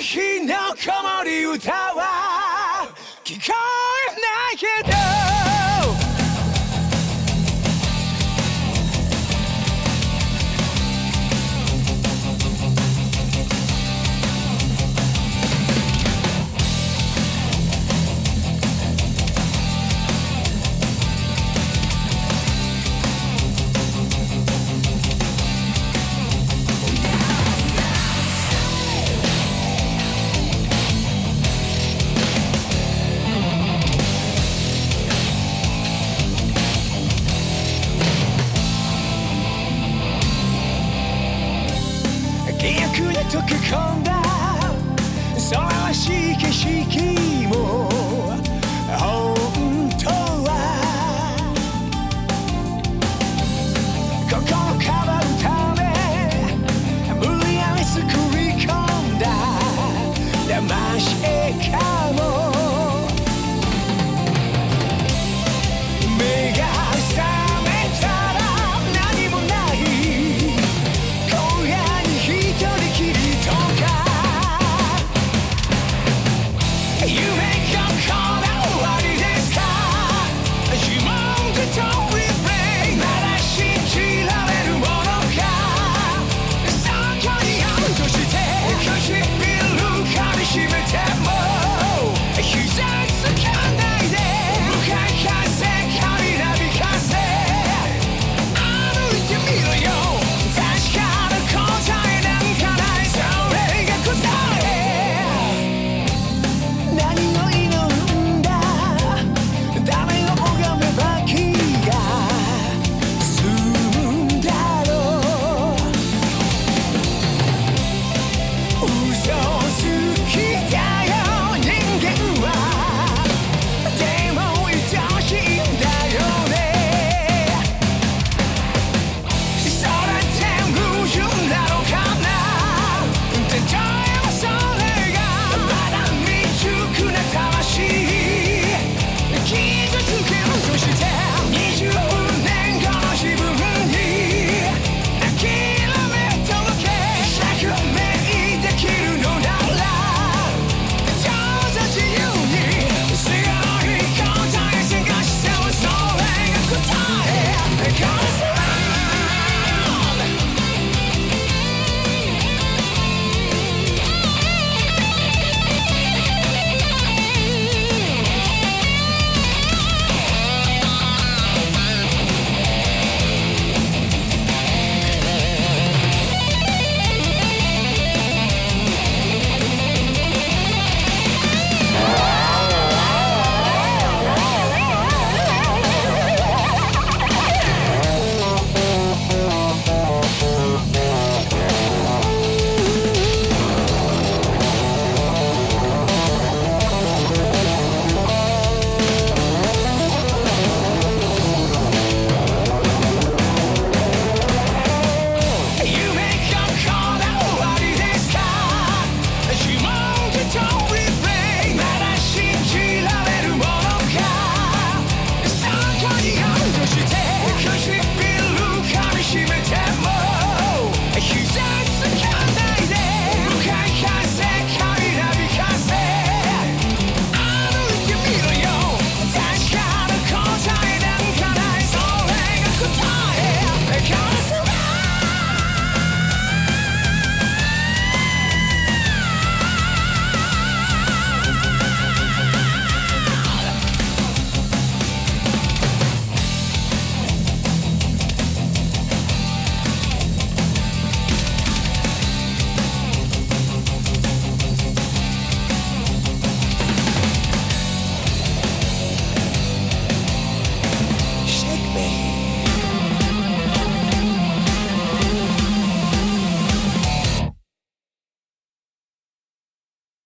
日の子守歌は聞こえないけど溶け込んだ。空らしい景色も